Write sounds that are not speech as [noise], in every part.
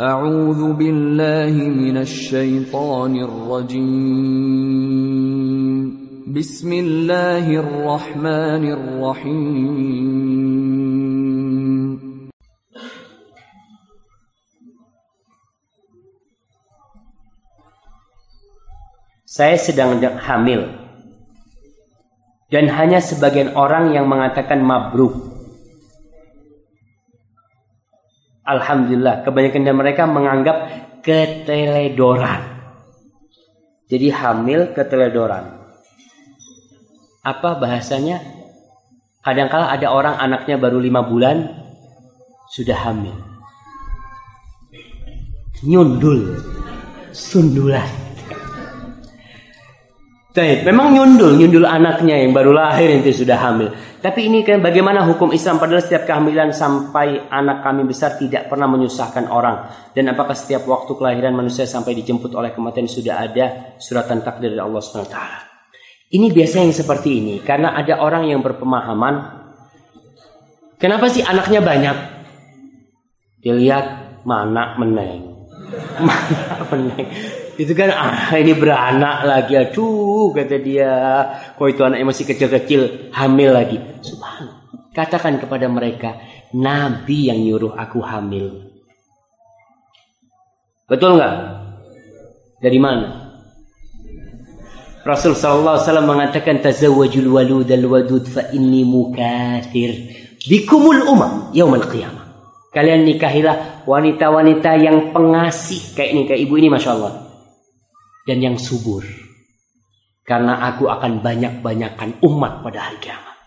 أعوذ بالله من الشيطان الرجيم بسم الله الرحمن الرحيم Saya sedang hamil. Dan hanya sebagian orang yang mengatakan mabruk. Alhamdulillah, kebanyakan dari mereka menganggap keteledoran. Jadi hamil keteledoran. Apa bahasanya? Kadangkala ada orang anaknya baru lima bulan sudah hamil. Nyundul, sundulan. Baik, memang nyundul, nyundul anaknya yang baru lahir itu sudah hamil. Tapi ini kan bagaimana hukum Islam padahal setiap kehamilan sampai anak kami besar tidak pernah menyusahkan orang. Dan apakah setiap waktu kelahiran manusia sampai dijemput oleh kematian sudah ada suratan takdir dari Allah SWT. Ini biasanya yang seperti ini karena ada orang yang berpemahaman kenapa sih anaknya banyak? Dilihat mana meneng. [laughs] Mana meneng. Itu kan ah ini beranak lagi aduh kata dia. Kok itu anaknya masih kecil-kecil hamil lagi. Subhanallah. Katakan kepada mereka, Nabi yang nyuruh aku hamil. Betul nggak? Dari mana? Rasul sallallahu alaihi wasallam mengatakan tazawwajul walud al wadud fa inni mukathir bikumul umam yaumil qiyamah. Kalian nikahilah wanita-wanita yang pengasih kayak ini kayak ibu ini masya Allah dan yang subur. Karena aku akan banyak-banyakan umat pada hari kiamat.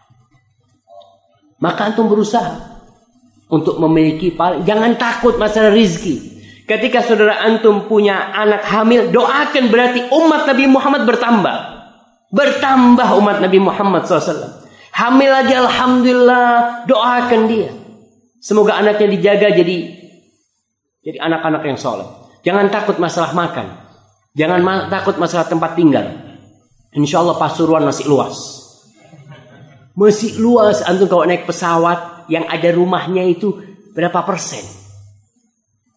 Maka antum berusaha untuk memiliki jangan takut masalah rizki. Ketika saudara antum punya anak hamil, doakan berarti umat Nabi Muhammad bertambah. Bertambah umat Nabi Muhammad SAW. Hamil lagi Alhamdulillah, doakan dia. Semoga anaknya dijaga jadi jadi anak-anak yang soleh. Jangan takut masalah makan. Jangan ma takut masalah tempat tinggal. Insya Allah Pasuruan masih luas. Masih luas. Antum kalau naik pesawat yang ada rumahnya itu berapa persen?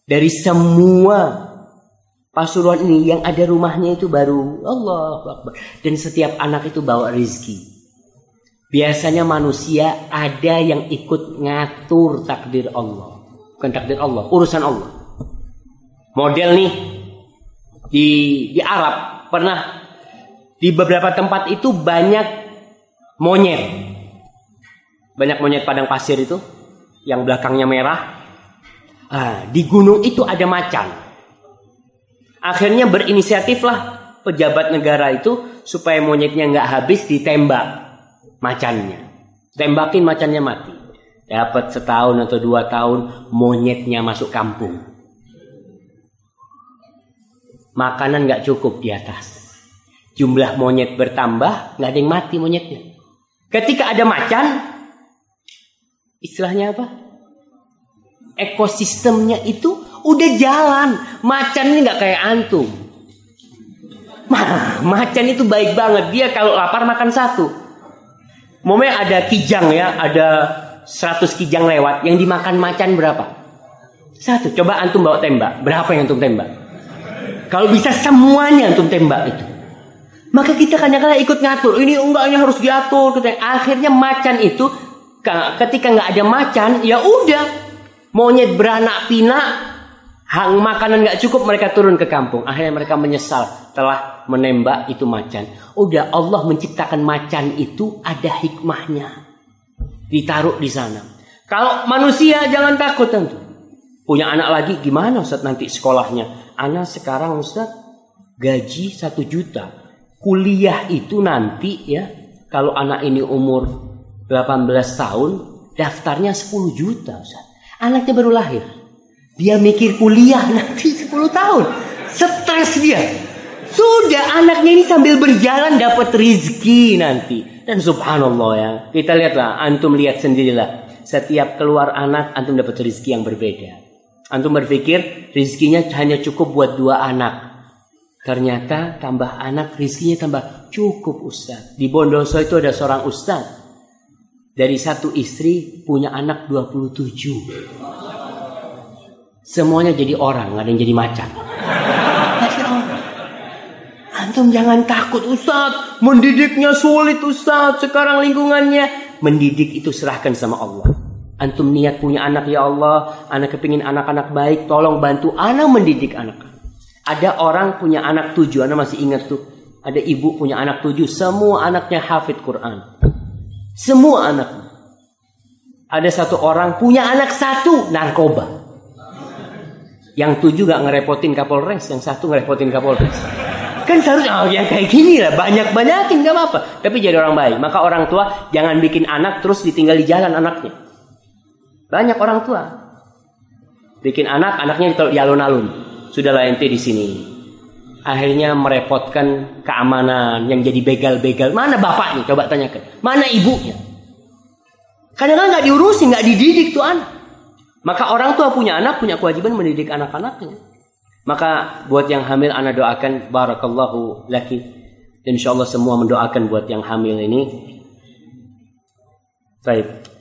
Dari semua Pasuruan ini yang ada rumahnya itu baru Allah Akbar. Dan setiap anak itu bawa rezeki. Biasanya manusia ada yang ikut ngatur takdir Allah. Bukan takdir Allah, urusan Allah. Model nih di di Arab pernah di beberapa tempat itu banyak monyet. Banyak monyet padang pasir itu yang belakangnya merah. Ah, di gunung itu ada macan. Akhirnya berinisiatiflah pejabat negara itu supaya monyetnya nggak habis ditembak macannya. Tembakin macannya mati. Dapat setahun atau dua tahun monyetnya masuk kampung makanan nggak cukup di atas. Jumlah monyet bertambah, nggak ada yang mati monyetnya. Ketika ada macan, istilahnya apa? Ekosistemnya itu udah jalan. Macan ini nggak kayak antum. Ma, macan itu baik banget. Dia kalau lapar makan satu. Momen ada kijang ya, ada 100 kijang lewat. Yang dimakan macan berapa? Satu. Coba antum bawa tembak. Berapa yang antum tembak? Kalau bisa semuanya antum tembak itu. Maka kita kadang-kadang ikut ngatur. Ini enggaknya harus diatur. Akhirnya macan itu ketika nggak ada macan, ya udah monyet beranak pinak, hang makanan nggak cukup mereka turun ke kampung. Akhirnya mereka menyesal telah menembak itu macan. Udah Allah menciptakan macan itu ada hikmahnya. Ditaruh di sana. Kalau manusia jangan takut tentu. Punya anak lagi gimana Ustaz nanti sekolahnya? anak sekarang Ustaz gaji satu juta. Kuliah itu nanti ya, kalau anak ini umur 18 tahun, daftarnya 10 juta Ustaz. Anaknya baru lahir. Dia mikir kuliah [laughs] nanti 10 tahun. Stres dia. Sudah anaknya ini sambil berjalan dapat rizki nanti. Dan subhanallah ya. Kita lihatlah, antum lihat sendirilah. Setiap keluar anak, antum dapat rizki yang berbeda. Antum berpikir rizkinya hanya cukup buat dua anak. Ternyata tambah anak rizkinya tambah cukup ustaz. Di Bondoso itu ada seorang ustaz. Dari satu istri punya anak 27. Semuanya jadi orang, nggak ada yang jadi macan. Antum jangan takut Ustaz, mendidiknya sulit Ustaz. Sekarang lingkungannya mendidik itu serahkan sama Allah. Antum niat punya anak ya Allah, anak kepingin anak-anak baik, tolong bantu anak mendidik anak. Ada orang punya anak tujuh, anak masih ingat tuh. Ada ibu punya anak tujuh, semua anaknya hafid Quran. Semua anak. Ada satu orang punya anak satu, narkoba. Yang tujuh gak ngerepotin Kapolres, yang satu ngerepotin Kapolres. Kan seharusnya oh, yang kayak gini lah, banyak-banyakin gak apa-apa. Tapi jadi orang baik. Maka orang tua jangan bikin anak terus ditinggal di jalan anaknya. Banyak orang tua. Bikin anak, anaknya di alun-alun. Sudahlah ente di sini. Akhirnya merepotkan keamanan yang jadi begal-begal. Mana bapaknya? Coba tanyakan. Mana ibunya? Kadang-kadang nggak diurusin, nggak dididik tuh anak. Maka orang tua punya anak punya kewajiban mendidik anak-anaknya. Maka buat yang hamil anak doakan barakallahu laki. Insya Allah semua mendoakan buat yang hamil ini. Baik.